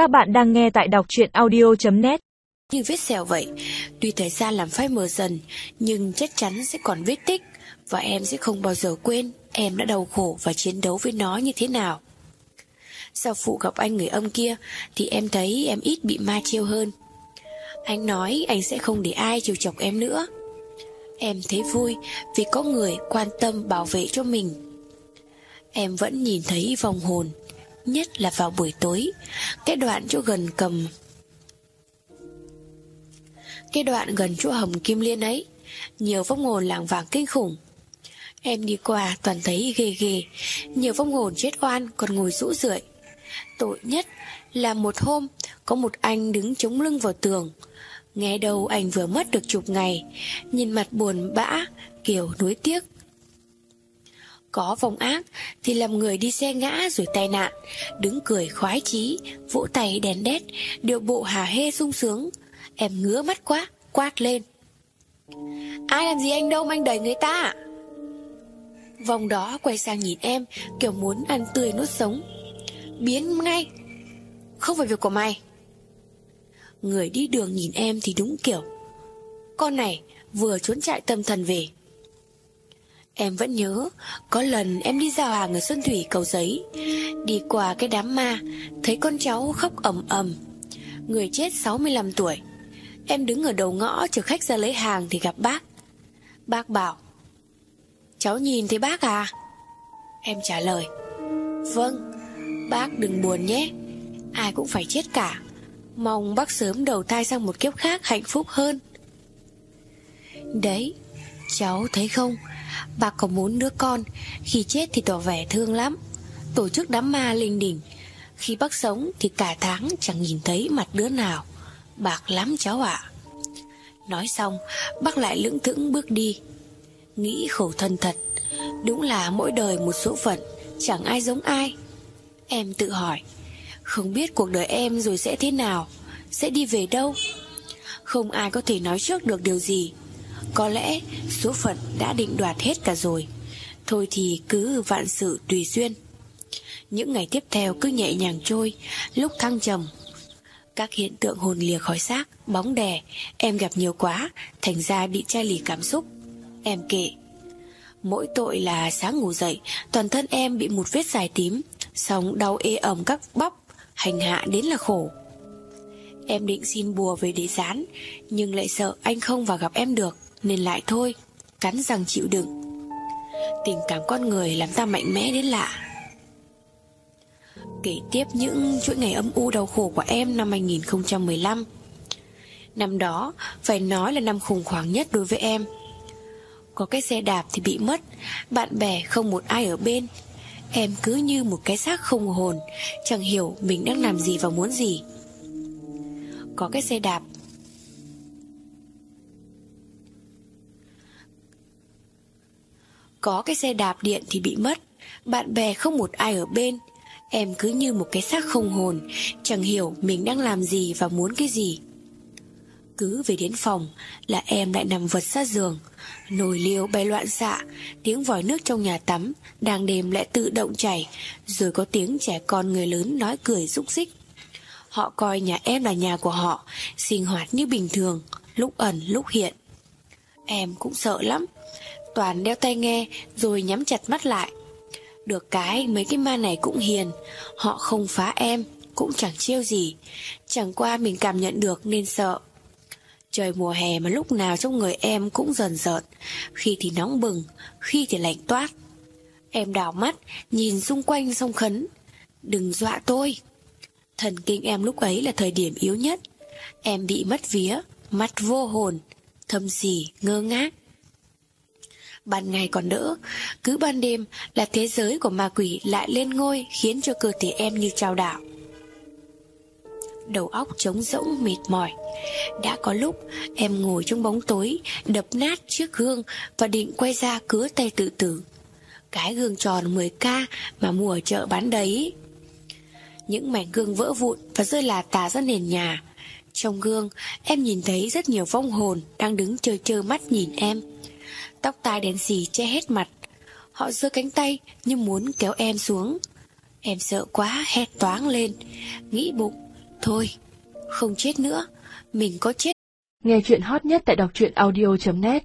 Các bạn đang nghe tại đọc truyện audio.net Như vết sẹo vậy, Tuy thời gian làm phai mờ dần, Nhưng chắc chắn sẽ còn vết tích Và em sẽ không bao giờ quên Em đã đau khổ và chiến đấu với nó như thế nào. Sau phụ gặp anh người âm kia, Thì em thấy em ít bị ma chiêu hơn. Anh nói anh sẽ không để ai chiều chọc em nữa. Em thấy vui Vì có người quan tâm bảo vệ cho mình. Em vẫn nhìn thấy vòng hồn Nhất là vào buổi tối. Cái đoạn chỗ gần cầm, Cái đoạn gần chỗ hầm kim liên ấy, Nhiều vong hồn làng vàng kinh khủng. Em đi qua toàn thấy ghê ghê, Nhiều vong hồn chết oan còn ngồi rũ rượi. Tội nhất là một hôm, Có một anh đứng chống lưng vào tường. Nghe đâu anh vừa mất được chục ngày, Nhìn mặt buồn bã, Kiểu nuối tiếc có vòng ác thì làm người đi xe ngã rồi tai nạn. Đứng cười khoái chí, Vỗ tay đèn đét, Điệu bộ hà hê sung sướng. Em ngứa mắt quá, Quát lên. Ai làm gì anh đâu mà anh đẩy người ta Vòng đó quay sang nhìn em, Kiểu muốn ăn tươi nuốt sống. Biến ngay. Không phải việc của mày. Người đi đường nhìn em thì đúng kiểu. Con này vừa trốn chạy tâm thần về Em vẫn nhớ, Có lần em đi giao hàng ở Xuân Thủy cầu giấy. Đi qua cái đám ma, Thấy con cháu khóc ầm ầm. Người chết 65 tuổi. Em đứng ở đầu ngõ chờ khách ra lấy hàng Thì gặp bác. Bác bảo, Cháu nhìn thấy bác à? Em trả lời Vâng Bác đừng buồn nhé. Ai cũng phải chết cả. Mong bác sớm đầu thai sang một kiếp khác hạnh phúc hơn. Đấy, Cháu thấy không? Bà có muốn đứa con, Khi chết thì tỏ vẻ thương lắm. Tổ chức đám ma linh đình Khi bác sống thì cả tháng chẳng nhìn thấy mặt đứa nào. Bạc lắm cháu ạ. Nói xong, Bác lại lưỡng thững bước đi. Nghĩ khổ thân thật, Đúng là mỗi đời một số phận, Chẳng ai giống ai. Em tự hỏi, Không biết cuộc đời em rồi sẽ thế nào? Sẽ đi về đâu? Không ai có thể nói trước được điều gì có lẽ số phận đã định đoạt hết cả rồi. Thôi thì cứ vạn sự tùy duyên. Những ngày tiếp theo cứ nhẹ nhàng trôi, Lúc thăng trầm, Các hiện tượng hồn lìa khỏi xác, Bóng đè, Em gặp nhiều quá, Thành ra bị chai lì cảm xúc. Em kể, Mỗi tội là sáng ngủ dậy, Toàn thân em bị một vết dài tím Xong đau ê ẩm các bắp, Hành hạ đến là khổ. Em định xin bùa về để dán Nhưng lại sợ anh không vào gặp em được nên lại thôi, Cắn răng chịu đựng. Tình cảm con người làm ta mạnh mẽ đến lạ. Kể tiếp những chuỗi ngày âm u đau khổ của em năm 2015 Năm đó, phải nói là năm khủng hoảng nhất đối với em. Có cái xe đạp thì bị mất, Bạn bè không một ai ở bên. Em cứ như một cái xác không hồn, Chẳng hiểu mình đang làm gì và muốn gì. Có cái xe đạp Có cái xe đạp điện thì bị mất. Bạn bè không một ai ở bên. Em cứ như một cái xác không hồn, Chẳng hiểu mình đang làm gì và muốn cái gì. Cứ về đến phòng Là em lại nằm vật sát giường, Nồi liêu bay loạn xạ, Tiếng vòi nước trong nhà tắm Đang đêm lại tự động chảy, Rồi có tiếng trẻ con người lớn nói cười rúc xích. Họ coi nhà em là nhà của họ, Sinh hoạt như bình thường, Lúc ẩn, lúc hiện. Em cũng sợ lắm. Toàn đeo tai nghe rồi nhắm chặt mắt lại. Được cái, mấy cái ma này cũng hiền. Họ không phá em, Cũng chẳng chiêu gì. Chẳng qua mình cảm nhận được nên sợ. Trời mùa hè mà lúc nào trong người em cũng dần dợn Khi thì nóng bừng, Khi thì lạnh toát. Em đảo mắt, Nhìn xung quanh sông khấn. Đừng dọa tôi. Thần kinh em lúc ấy là thời điểm yếu nhất. Em bị mất vía, Mắt vô hồn Thâm xỉ, ngơ ngác. Ban ngày còn đỡ. Cứ ban đêm là thế giới của ma quỷ lại lên ngôi, Khiến cho cơ thể em như trao đảo. Đầu óc trống rỗng, mệt mỏi. Đã có lúc em ngồi trong bóng tối, Đập nát chiếc gương Và định quay ra cứa tay tự tử. Cái gương tròn 10k Mà mua ở chợ bán đấy. Những mảnh gương vỡ vụn Và rơi là tà ra nền nhà. Trong gương, em nhìn thấy rất nhiều vong hồn Đang đứng chơi chơi mắt nhìn em. Tóc tai đen xì che hết mặt. Họ giơ cánh tay như muốn kéo em xuống. Em sợ quá hét toáng lên. Nghĩ bụng Thôi, không chết nữa, mình có chết. Nghe chuyện hot nhất tại đọc truyện audio.net